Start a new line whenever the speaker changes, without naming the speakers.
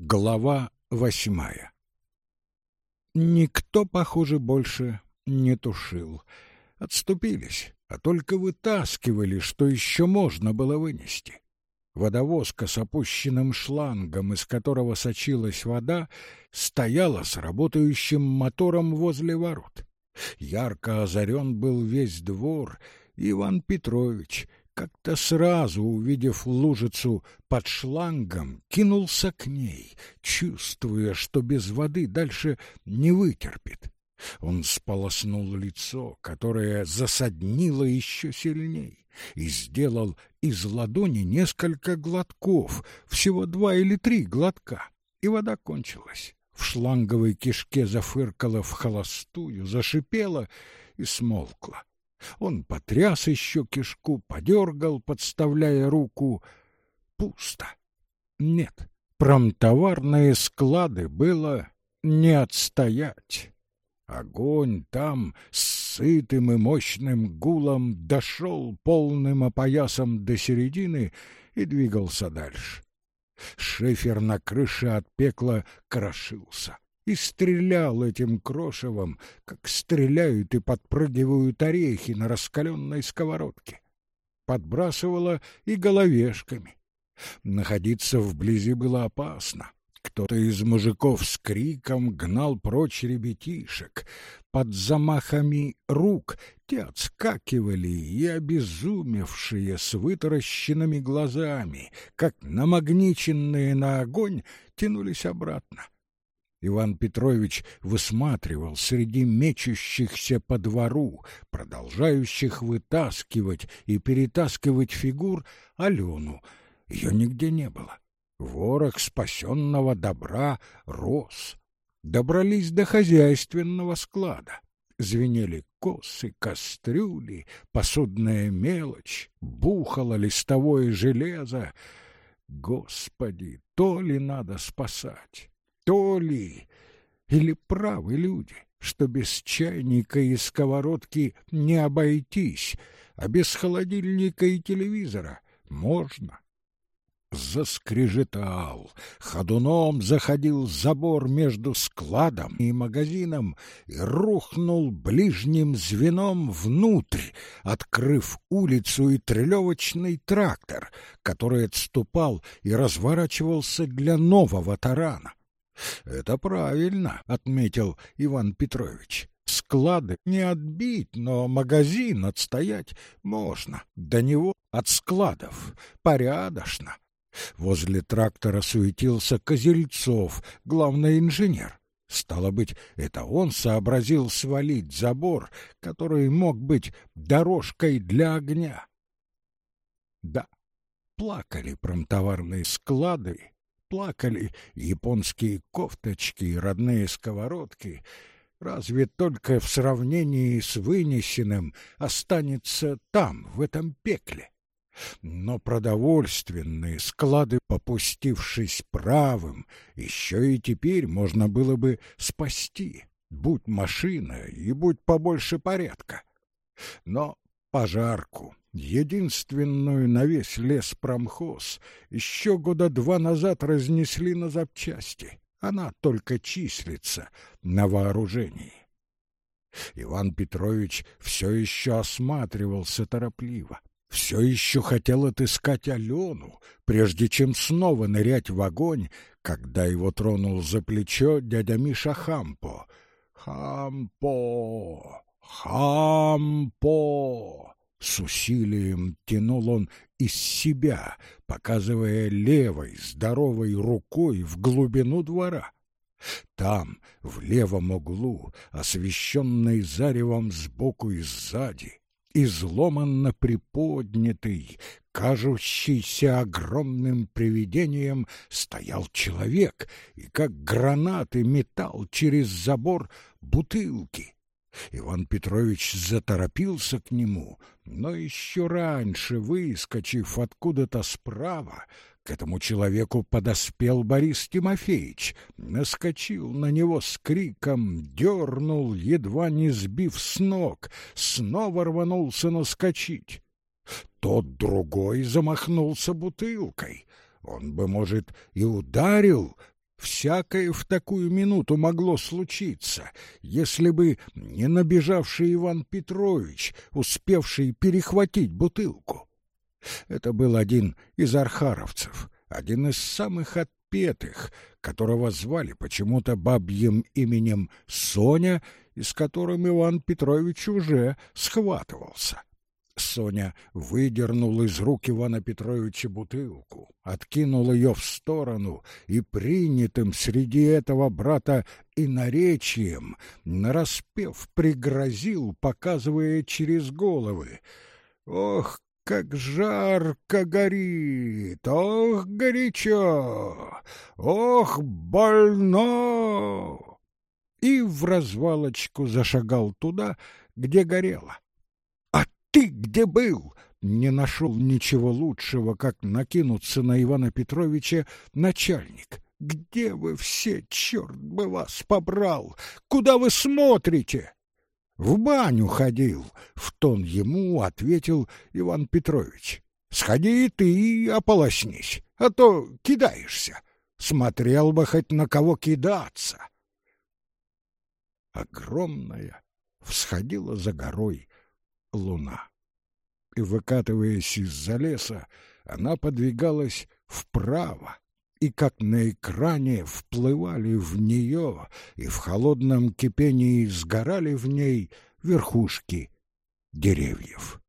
Глава восьмая Никто, похоже, больше не тушил. Отступились, а только вытаскивали, что еще можно было вынести. Водовозка с опущенным шлангом, из которого сочилась вода, стояла с работающим мотором возле ворот. Ярко озарен был весь двор, Иван Петрович, как-то сразу, увидев лужицу под шлангом, кинулся к ней, чувствуя, что без воды дальше не вытерпит. Он сполоснул лицо, которое засаднило еще сильней, и сделал из ладони несколько глотков, всего два или три глотка, и вода кончилась. В шланговой кишке зафыркала в холостую, зашипела и смолкла. Он потряс еще кишку, подергал, подставляя руку. Пусто. Нет, промтоварные склады было не отстоять. Огонь там с сытым и мощным гулом дошел полным опоясом до середины и двигался дальше. Шифер на крыше от пекла крошился и стрелял этим крошевом, как стреляют и подпрыгивают орехи на раскаленной сковородке. Подбрасывало и головешками. Находиться вблизи было опасно. Кто-то из мужиков с криком гнал прочь ребятишек. Под замахами рук те отскакивали и, обезумевшие с вытаращенными глазами, как намагниченные на огонь, тянулись обратно. Иван Петрович высматривал среди мечущихся по двору, продолжающих вытаскивать и перетаскивать фигур Алену. Ее нигде не было. Ворох спасенного добра рос. Добрались до хозяйственного склада. Звенели косы, кастрюли, посудная мелочь, бухало листовое железо. Господи, то ли надо спасать? То ли? Или правы люди, что без чайника и сковородки не обойтись, а без холодильника и телевизора можно? Заскрежетал, ходуном заходил забор между складом и магазином и рухнул ближним звеном внутрь, открыв улицу и трелевочный трактор, который отступал и разворачивался для нового тарана. Это правильно, отметил Иван Петрович. Склады не отбить, но магазин отстоять можно. До него от складов порядочно. Возле трактора суетился Козельцов, главный инженер. Стало быть, это он сообразил свалить забор, который мог быть дорожкой для огня. Да, плакали промтоварные склады плакали японские кофточки и родные сковородки, разве только в сравнении с вынесенным останется там, в этом пекле. Но продовольственные склады, попустившись правым, еще и теперь можно было бы спасти, будь машина и будь побольше порядка. Но пожарку, единственную на весь лес промхоз, еще года два назад разнесли на запчасти. Она только числится на вооружении. Иван Петрович все еще осматривался торопливо, все еще хотел отыскать Алену, прежде чем снова нырять в огонь, когда его тронул за плечо дядя Миша Хампо. «Хампо! Хампо!» С усилием тянул он из себя, показывая левой здоровой рукой в глубину двора. Там, в левом углу, освещенный заревом сбоку и сзади, изломанно приподнятый, кажущийся огромным привидением, стоял человек и, как гранаты, метал через забор бутылки. Иван Петрович заторопился к нему, но еще раньше, выскочив откуда-то справа, к этому человеку подоспел Борис Тимофеевич, наскочил на него с криком, дернул, едва не сбив с ног, снова рванулся наскочить. Тот другой замахнулся бутылкой. Он бы, может, и ударил, Всякое в такую минуту могло случиться, если бы не набежавший Иван Петрович, успевший перехватить бутылку. Это был один из архаровцев, один из самых отпетых, которого звали почему-то бабьим именем Соня и с которым Иван Петрович уже схватывался. Соня выдернул из рук Ивана Петровича бутылку, откинул ее в сторону и принятым среди этого брата и наречием нараспев пригрозил, показывая через головы. «Ох, как жарко горит! Ох, горячо! Ох, больно!» И в развалочку зашагал туда, где горело ты где был?» Не нашел ничего лучшего, как накинуться на Ивана Петровича начальник. «Где вы все, черт бы вас побрал? Куда вы смотрите?» «В баню ходил», — в тон ему ответил Иван Петрович. «Сходи ты и ополоснись, а то кидаешься. Смотрел бы хоть на кого кидаться». Огромная всходила за горой луна. И, выкатываясь из-за леса, она подвигалась вправо, и как на экране вплывали в нее и в холодном кипении сгорали в ней верхушки деревьев.